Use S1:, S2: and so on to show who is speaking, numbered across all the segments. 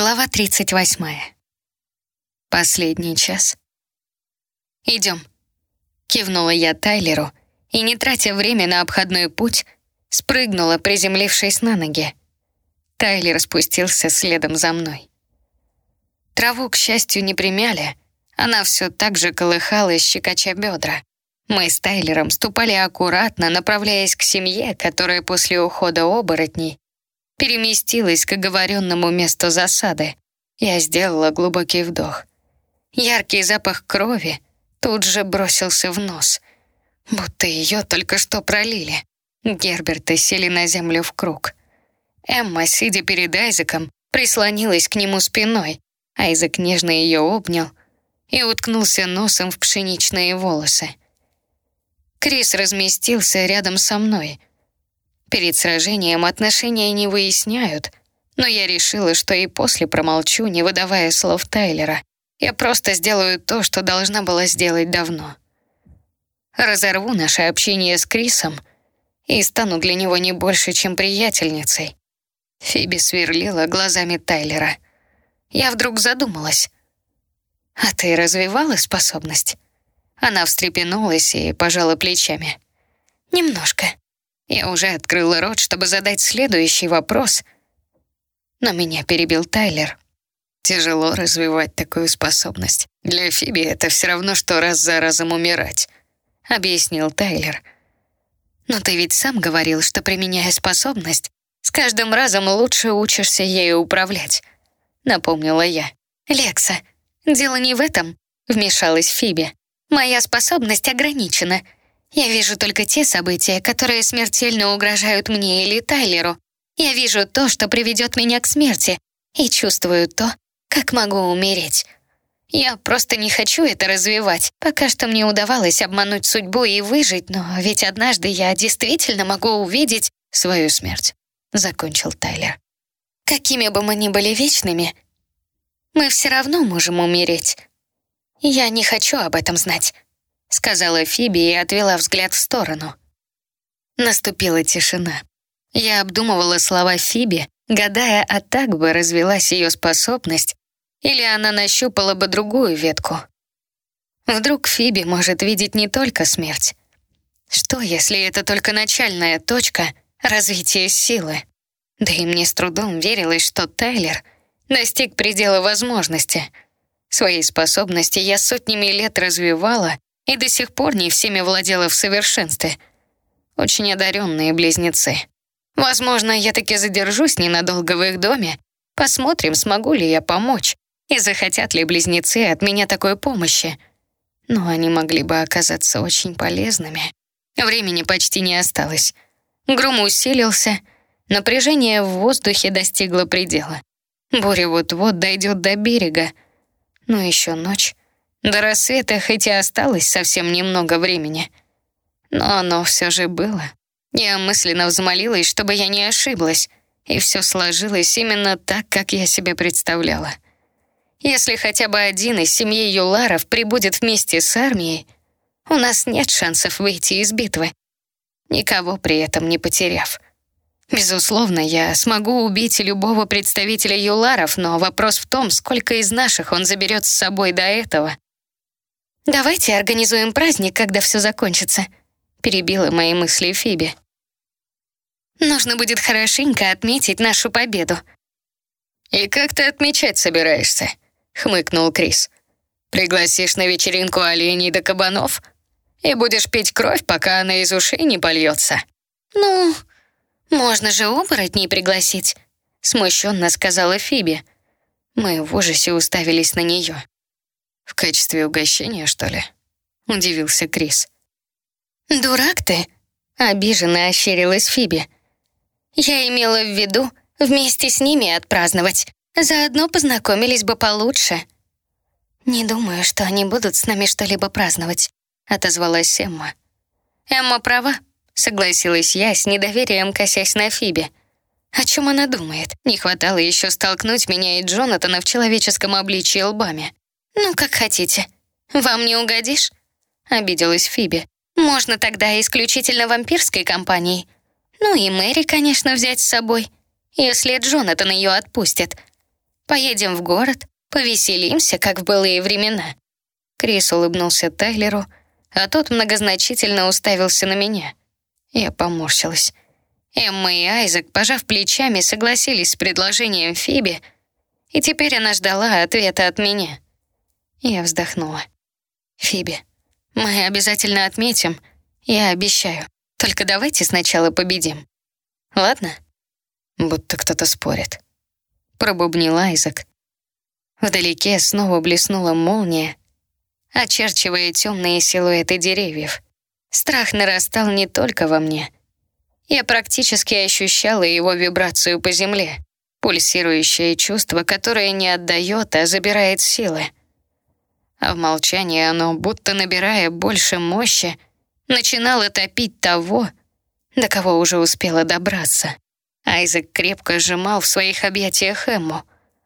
S1: Глава 38. Последний час. «Идем», — кивнула я Тайлеру и, не тратя время на обходной путь, спрыгнула, приземлившись на ноги. Тайлер спустился следом за мной. Траву, к счастью, не примяли, она все так же колыхалась, щекоча бедра. Мы с Тайлером ступали аккуратно, направляясь к семье, которая после ухода оборотней переместилась к оговоренному месту засады. Я сделала глубокий вдох. Яркий запах крови тут же бросился в нос, будто ее только что пролили. Герберты сели на землю в круг. Эмма, сидя перед Айзеком, прислонилась к нему спиной. Айзек нежно ее обнял и уткнулся носом в пшеничные волосы. Крис разместился рядом со мной — Перед сражением отношения не выясняют, но я решила, что и после промолчу, не выдавая слов Тайлера. Я просто сделаю то, что должна была сделать давно. Разорву наше общение с Крисом и стану для него не больше, чем приятельницей. Фиби сверлила глазами Тайлера. Я вдруг задумалась. «А ты развивала способность?» Она встрепенулась и пожала плечами. «Немножко. Я уже открыла рот, чтобы задать следующий вопрос, но меня перебил Тайлер. Тяжело развивать такую способность. Для Фиби это все равно, что раз за разом умирать, объяснил Тайлер. Но ты ведь сам говорил, что применяя способность, с каждым разом лучше учишься ею управлять, напомнила я. Лекса, дело не в этом, вмешалась Фиби. Моя способность ограничена — я вижу только те события, которые смертельно угрожают мне или Тайлеру. Я вижу то, что приведет меня к смерти, и чувствую то, как могу умереть. Я просто не хочу это развивать. Пока что мне удавалось обмануть судьбу и выжить, но ведь однажды я действительно могу увидеть свою смерть», — закончил Тайлер. «Какими бы мы ни были вечными, мы все равно можем умереть. Я не хочу об этом знать» сказала Фиби и отвела взгляд в сторону. Наступила тишина. Я обдумывала слова Фиби, гадая, а так бы развелась ее способность, или она нащупала бы другую ветку. Вдруг Фиби может видеть не только смерть. Что, если это только начальная точка развития силы? Да и мне с трудом верилось, что Тайлер достиг предела возможности. Свои способности я сотнями лет развивала и до сих пор не всеми владела в совершенстве. Очень одаренные близнецы. Возможно, я таки задержусь ненадолго в их доме. Посмотрим, смогу ли я помочь, и захотят ли близнецы от меня такой помощи. Но они могли бы оказаться очень полезными. Времени почти не осталось. Гром усилился, напряжение в воздухе достигло предела. Буря вот-вот дойдет до берега. Но еще ночь, до рассвета хоть и осталось совсем немного времени, но оно все же было. Я мысленно взмолилась, чтобы я не ошиблась, и все сложилось именно так, как я себе представляла. Если хотя бы один из семьи Юларов прибудет вместе с армией, у нас нет шансов выйти из битвы, никого при этом не потеряв. Безусловно, я смогу убить любого представителя Юларов, но вопрос в том, сколько из наших он заберет с собой до этого. «Давайте организуем праздник, когда все закончится», — перебила мои мысли Фиби. «Нужно будет хорошенько отметить нашу победу».
S2: «И как ты отмечать собираешься?» — хмыкнул Крис. «Пригласишь на вечеринку оленей да кабанов? И будешь пить кровь, пока она из ушей не польется?»
S1: «Ну, можно же оборотней пригласить», — смущенно сказала Фиби. Мы в ужасе уставились на нее.
S2: «В качестве угощения, что ли?» — удивился Крис.
S1: «Дурак ты!» — обиженно ощерилась Фиби. «Я имела в виду вместе с ними отпраздновать. Заодно познакомились бы получше». «Не думаю, что они будут с нами что-либо праздновать», — отозвалась Эмма. «Эмма права», — согласилась я, с недоверием косясь на Фиби. «О чем она думает? Не хватало еще столкнуть меня и Джонатана в человеческом обличье лбами». «Ну, как хотите. Вам не угодишь?» — обиделась Фиби. «Можно тогда исключительно вампирской компанией. Ну и Мэри, конечно, взять с собой, если Джонатан ее отпустит. Поедем в город, повеселимся, как в былые времена». Крис улыбнулся Тайлеру, а тот многозначительно уставился на меня. Я поморщилась. Эмма и Айзек, пожав плечами, согласились с предложением Фиби, и теперь она ждала ответа от меня. Я вздохнула. «Фиби, мы обязательно отметим, я обещаю. Только давайте сначала победим. Ладно?» Будто кто-то спорит. Пробубнил Айзек. Вдалеке снова блеснула молния, очерчивая темные силуэты деревьев. Страх нарастал не только во мне. Я практически ощущала его вибрацию по земле, пульсирующее чувство, которое не отдает, а забирает силы. А в молчании оно, будто набирая больше мощи, начинало топить того, до кого уже успела добраться. Айзек крепко сжимал в своих объятиях Эмму,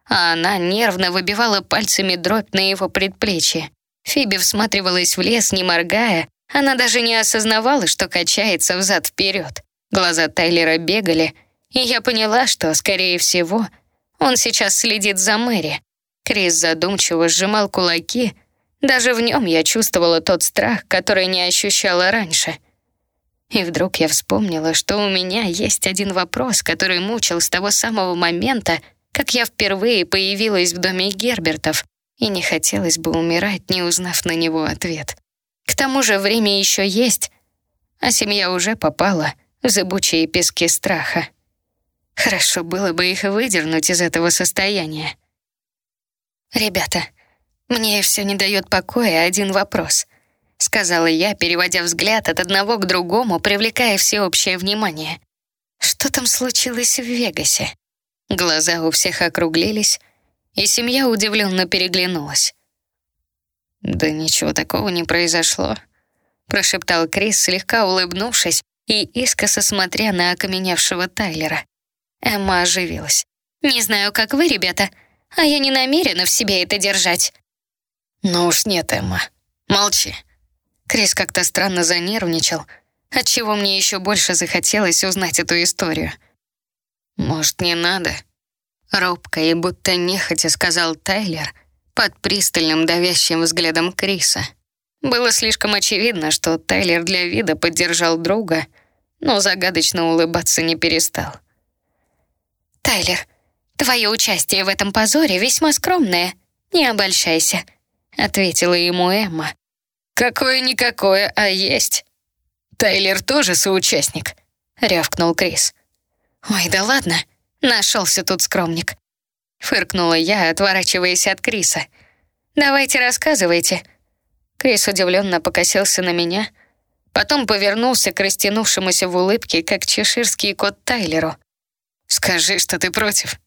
S1: а она нервно выбивала пальцами дробь на его предплечье. Фиби всматривалась в лес, не моргая. Она даже не осознавала, что качается взад-вперед. Глаза Тайлера бегали, и я поняла, что, скорее всего, он сейчас следит за Мэри. Крис задумчиво сжимал кулаки. Даже в нем я чувствовала тот страх, который не ощущала раньше. И вдруг я вспомнила, что у меня есть один вопрос, который мучил с того самого момента, как я впервые появилась в доме Гербертов и не хотелось бы умирать, не узнав на него ответ. К тому же время еще есть, а семья уже попала в зыбучие пески страха. Хорошо было бы их выдернуть из этого состояния. «Ребята, мне все не дает покоя один вопрос», — сказала я, переводя взгляд от одного к другому, привлекая всеобщее внимание. «Что там случилось в Вегасе?» Глаза у всех округлились, и семья удивленно переглянулась. «Да ничего такого не произошло», — прошептал Крис, слегка улыбнувшись и искоса смотря на окаменевшего Тайлера. Эмма оживилась. «Не знаю, как вы, ребята, а я не намерена в себе это держать».
S2: «Ну уж нет, Эмма, молчи».
S1: Крис как-то странно занервничал, отчего мне еще больше захотелось узнать эту историю.
S2: «Может, не надо?» Робко и будто нехотя сказал Тайлер под пристальным давящим взглядом Криса.
S1: Было слишком очевидно, что Тайлер для вида поддержал друга, но загадочно улыбаться не перестал. «Тайлер, твое участие в этом позоре весьма скромное. Не обольщайся», — ответила ему Эмма.
S2: «Какое-никакое, а есть. Тайлер тоже соучастник», — рявкнул Крис.
S1: «Ой, да ладно», Нашелся тут скромник. Фыркнула я, отворачиваясь от Криса. «Давайте рассказывайте». Крис удивленно покосился на меня, потом повернулся к растянувшемуся в улыбке, как чеширский кот Тайлеру.
S2: «Скажи, что ты против».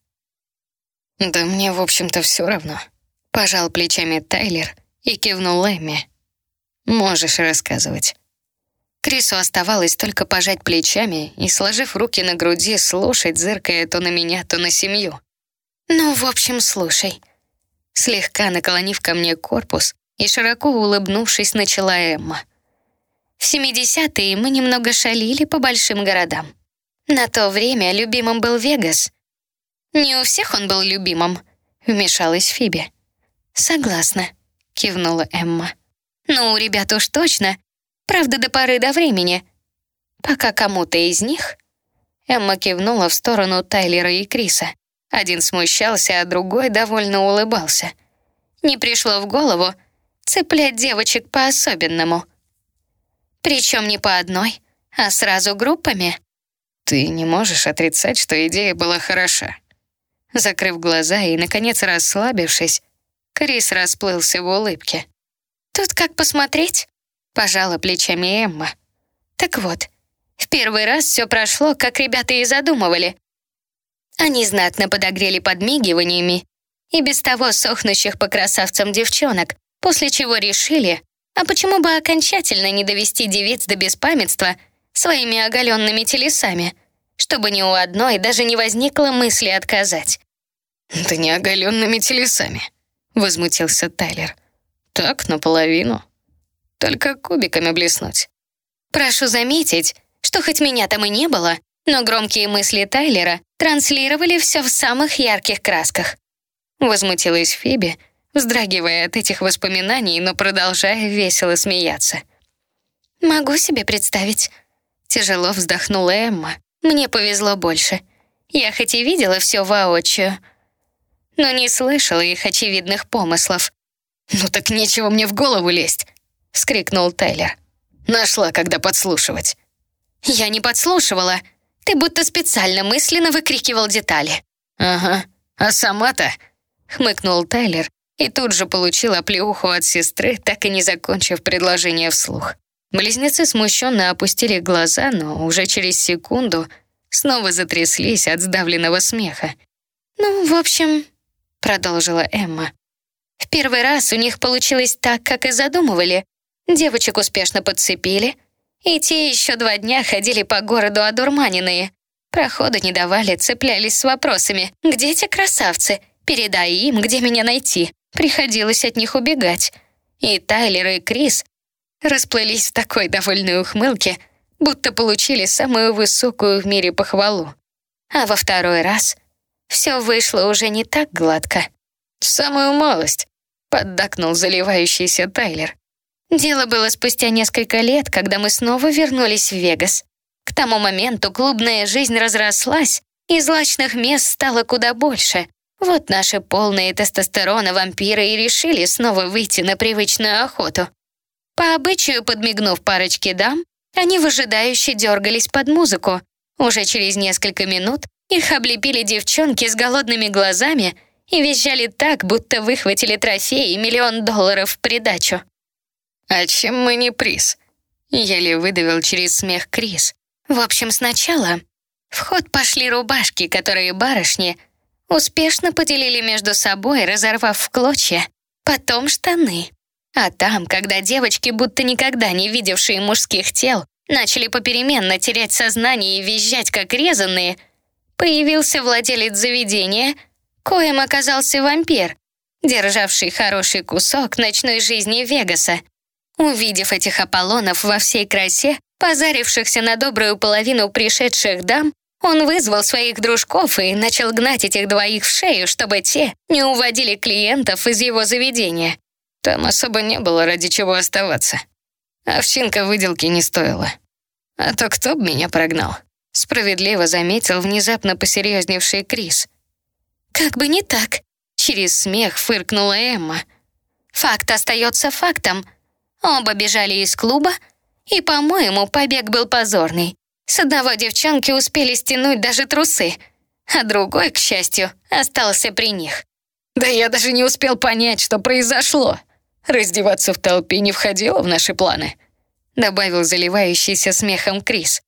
S1: «Да мне, в общем-то, все равно», — пожал плечами Тайлер и кивнул Эмми. «Можешь рассказывать». Крису оставалось только пожать плечами и, сложив руки на груди, слушать, зыркая то на меня, то на семью. «Ну, в общем, слушай». Слегка наклонив ко мне корпус и широко улыбнувшись, начала Эмма. В 70-е мы немного шалили по большим городам. На то время любимым был Вегас. Не у всех он был любимым, вмешалась Фиби. Согласна, кивнула Эмма. Ну, ребят уж точно Правда, до поры до времени. Пока кому-то из них... Эмма кивнула в сторону Тайлера и Криса. Один смущался, а другой довольно улыбался. Не пришло в голову цеплять девочек по-особенному. Причем не по одной, а сразу группами.
S2: Ты не можешь отрицать, что идея была хороша.
S1: Закрыв глаза и, наконец, расслабившись, Крис расплылся в улыбке. Тут как посмотреть пожала плечами Эмма. Так вот, в первый раз все прошло, как ребята и задумывали. Они знатно подогрели подмигиваниями и без того сохнущих по красавцам девчонок, после чего решили, а почему бы окончательно не довести девиц до беспамятства своими оголенными телесами, чтобы ни у одной даже не возникло мысли отказать.
S2: «Да не оголенными телесами», — возмутился Тайлер. «Так, наполовину» только кубиками блеснуть.
S1: Прошу заметить, что хоть меня там и не было, но громкие мысли Тайлера транслировали все в самых ярких красках. Возмутилась Фиби, вздрагивая от этих воспоминаний, но продолжая весело смеяться. «Могу себе представить». Тяжело вздохнула Эмма. «Мне повезло больше. Я хоть и видела все воочию, но не слышала их очевидных помыслов.
S2: «Ну так нечего мне в голову лезть!» — скрикнул Тайлер. «Нашла, когда подслушивать».
S1: «Я не подслушивала. Ты будто специально мысленно выкрикивал детали».
S2: «Ага. А сама-то...»
S1: — хмыкнул Тайлер и тут же получил оплеуху от сестры, так и не закончив предложение вслух. Близнецы смущенно опустили глаза, но уже через секунду снова затряслись от сдавленного смеха. «Ну, в общем...» — продолжила Эмма. «В первый раз у них получилось так, как и задумывали. Девочек успешно подцепили, и те еще два дня ходили по городу одурманенные. Прохода не давали, цеплялись с вопросами. «Где те красавцы? Передай им, где меня найти». Приходилось от них убегать. И Тайлер, и Крис расплылись в такой довольной ухмылке, будто получили самую высокую в мире похвалу. А во второй раз все вышло уже не так гладко.
S2: «Самую малость», — поддакнул заливающийся Тайлер.
S1: Дело было спустя несколько лет, когда мы снова вернулись в Вегас. К тому моменту клубная жизнь разрослась, и злачных мест стало куда больше. Вот наши полные тестостерона вампиры и решили снова выйти на привычную охоту. По обычаю, подмигнув парочке дам, они выжидающе дергались под музыку. Уже через несколько минут их облепили девчонки с голодными глазами и визжали так, будто выхватили трофей и миллион долларов в придачу.
S2: «А чем мы не приз?»
S1: Еле выдавил через смех Крис. В общем, сначала в ход пошли рубашки, которые барышни успешно поделили между собой, разорвав в клочья. Потом штаны. А там, когда девочки, будто никогда не видевшие мужских тел, начали попеременно терять сознание и визжать, как резанные, появился владелец заведения, коим оказался вампир, державший хороший кусок ночной жизни Вегаса. Увидев этих Аполлонов во всей красе, позарившихся на добрую половину пришедших дам, он вызвал своих дружков и начал гнать этих двоих в шею, чтобы те не уводили клиентов из его заведения.
S2: Там особо не было ради чего оставаться. Овчинка выделки не стоила. А то кто б меня прогнал?
S1: Справедливо заметил внезапно посерьезневший Крис. «Как бы не так», — через смех фыркнула Эмма. «Факт остается фактом. Оба бежали из клуба, и, по-моему, побег был позорный. С одного девчонки успели стянуть даже трусы, а другой, к счастью, остался при них.
S2: Да я даже не успел понять, что произошло. Раздеваться в толпе не входило в наши планы», добавил заливающийся смехом Крис.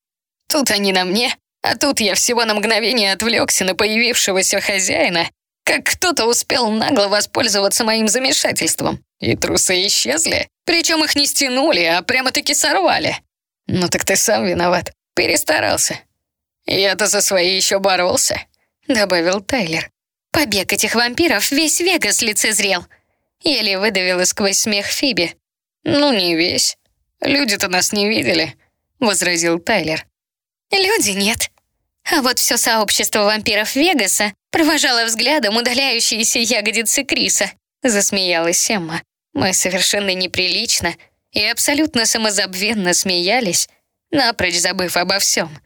S2: «Тут они на мне, а тут я всего на мгновение отвлекся на появившегося хозяина, как кто-то успел нагло воспользоваться моим замешательством. И трусы исчезли, причем их не стянули, а прямо-таки сорвали. Ну так ты сам виноват, перестарался. Я-то за свои еще боролся», добавил Тайлер.
S1: «Побег этих вампиров весь Вегас лицезрел», Еле выдавила сквозь смех Фиби.
S2: «Ну, не весь. Люди-то нас не видели», — возразил Тайлер.
S1: «Люди нет. А вот все сообщество вампиров Вегаса провожало взглядом удаляющиеся ягодицы Криса», — засмеялась Эмма. Мы совершенно неприлично и абсолютно самозабвенно смеялись, напрочь забыв обо всем.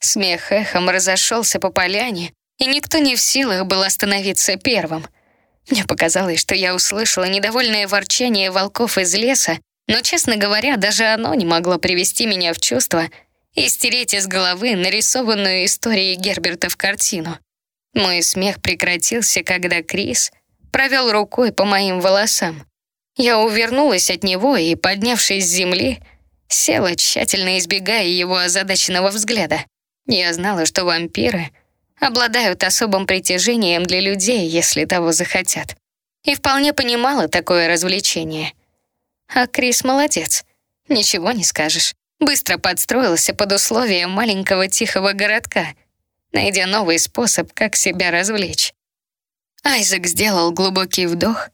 S1: Смех эхом разошелся по поляне, и никто не в силах был остановиться первым — мне показалось, что я услышала недовольное ворчание волков из леса, но, честно говоря, даже оно не могло привести меня в чувство и стереть из головы нарисованную историей Герберта в картину. Мой смех прекратился, когда Крис провел рукой по моим волосам. Я увернулась от него и, поднявшись с земли, села, тщательно избегая его озадаченного взгляда. Я знала, что вампиры — обладают особым притяжением для людей, если того захотят. И вполне понимала такое развлечение. А Крис молодец, ничего не скажешь. Быстро подстроился под условия маленького тихого городка, найдя новый способ, как себя развлечь. Айзек сделал глубокий вдох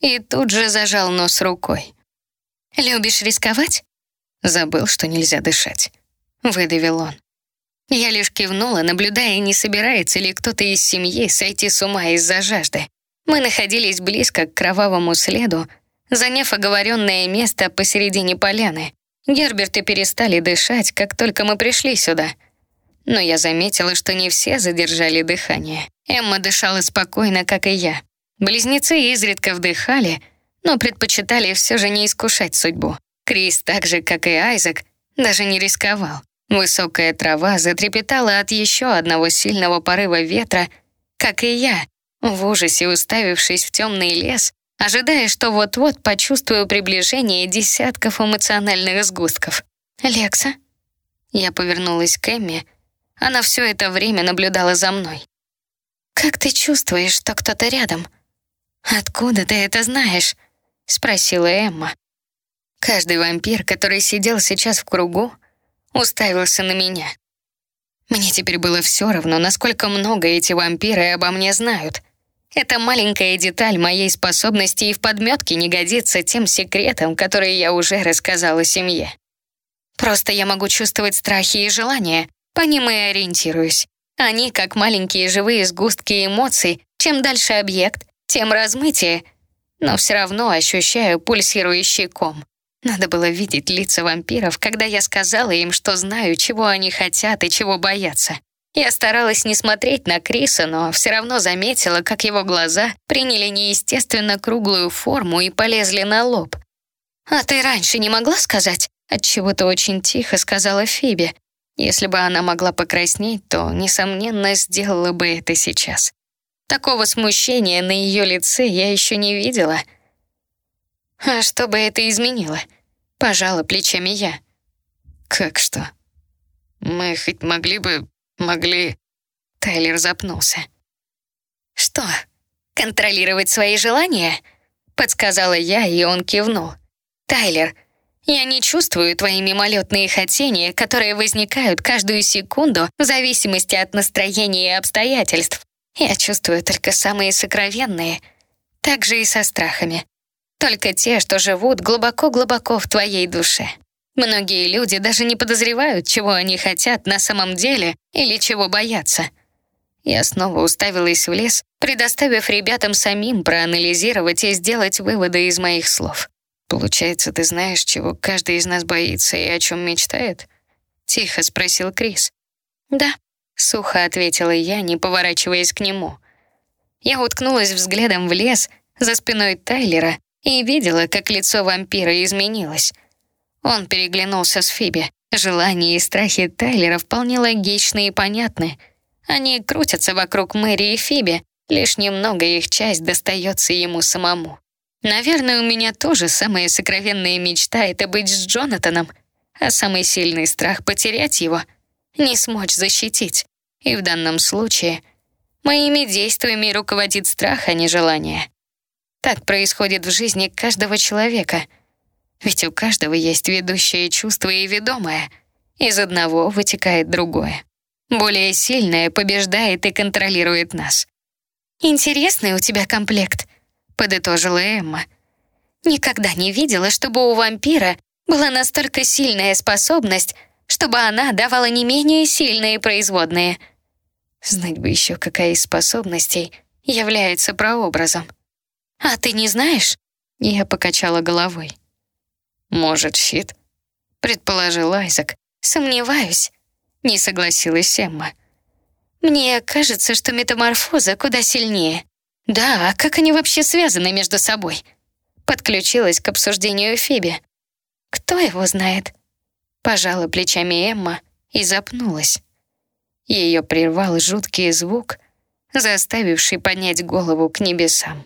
S1: и тут же зажал нос рукой. «Любишь рисковать?» Забыл, что нельзя дышать. Выдавил он. Я лишь кивнула, наблюдая, не собирается ли кто-то из семьи сойти с ума из-за жажды. Мы находились близко к кровавому следу, заняв оговоренное место посередине поляны. Герберты перестали дышать, как только мы пришли сюда. Но я заметила, что не все задержали дыхание. Эмма дышала спокойно, как и я. Близнецы изредка вдыхали, но предпочитали все же не искушать судьбу. Крис, так же, как и Айзек, даже не рисковал. Высокая трава затрепетала от еще одного сильного порыва ветра, как и я, в ужасе уставившись в темный лес, ожидая, что вот-вот почувствую приближение десятков эмоциональных сгустков. «Лекса?» Я повернулась к Эмме. Она все это время наблюдала за мной. «Как ты чувствуешь, что кто-то рядом?» «Откуда ты это знаешь?» — спросила Эмма. Каждый вампир, который сидел сейчас в кругу, уставился на меня. Мне теперь было все равно, насколько много эти вампиры обо мне знают. Эта маленькая деталь моей способности и в подметке не годится тем секретам, которые я уже рассказала семье. Просто я могу чувствовать страхи и желания, по ним и ориентируюсь. Они, как маленькие живые сгустки эмоций, чем дальше объект, тем размытие, но все равно ощущаю пульсирующий ком. Надо было видеть лица вампиров, когда я сказала им, что знаю, чего они хотят и чего боятся. Я старалась не смотреть на Криса, но все равно заметила, как его глаза приняли неестественно круглую форму и полезли на лоб. «А ты раньше не могла сказать?» Отчего-то очень тихо сказала Фиби. Если бы она могла покраснеть, то, несомненно, сделала бы это сейчас. Такого смущения на ее лице я еще не видела — а что бы это изменило? Пожала плечами я. Как что? Мы хоть могли бы... могли... Тайлер запнулся. Что? Контролировать свои желания? Подсказала я, и он кивнул. Тайлер, я не чувствую твои мимолетные хотения, которые возникают каждую секунду в зависимости от настроения и обстоятельств. Я чувствую только самые сокровенные, так же и со страхами. Только те, что живут глубоко-глубоко в твоей душе. Многие люди даже не подозревают, чего они хотят на самом деле или чего боятся. Я снова уставилась в лес, предоставив ребятам самим проанализировать и сделать выводы из моих слов. «Получается, ты знаешь, чего каждый из нас боится и о чем мечтает?» — тихо спросил Крис. «Да», — сухо ответила я, не поворачиваясь к нему. Я уткнулась взглядом в лес за спиной Тайлера и видела, как лицо вампира изменилось. Он переглянулся с Фиби. Желания и страхи Тайлера вполне логичны и понятны. Они крутятся вокруг Мэри и Фиби, лишь немного их часть достается ему самому. Наверное, у меня тоже самая сокровенная мечта — это быть с Джонатаном, а самый сильный страх — потерять его, не смочь защитить. И в данном случае моими действиями руководит страх, а не желание. Так происходит в жизни каждого человека. Ведь у каждого есть ведущее чувство и ведомое. Из одного вытекает другое. Более сильное побеждает и контролирует нас. «Интересный у тебя комплект», — подытожила Эмма. «Никогда не видела, чтобы у вампира была настолько сильная способность, чтобы она давала не менее сильные производные. Знать бы еще, какая из способностей является прообразом. «А ты не знаешь?» Я покачала головой. «Может, щит?» Предположил Айзек. «Сомневаюсь», — не согласилась Эмма. «Мне кажется, что метаморфоза куда сильнее. Да, а как они вообще связаны между собой?» Подключилась к обсуждению Фиби. «Кто его знает?» Пожала плечами Эмма и запнулась. Ее прервал жуткий звук, заставивший поднять голову к небесам.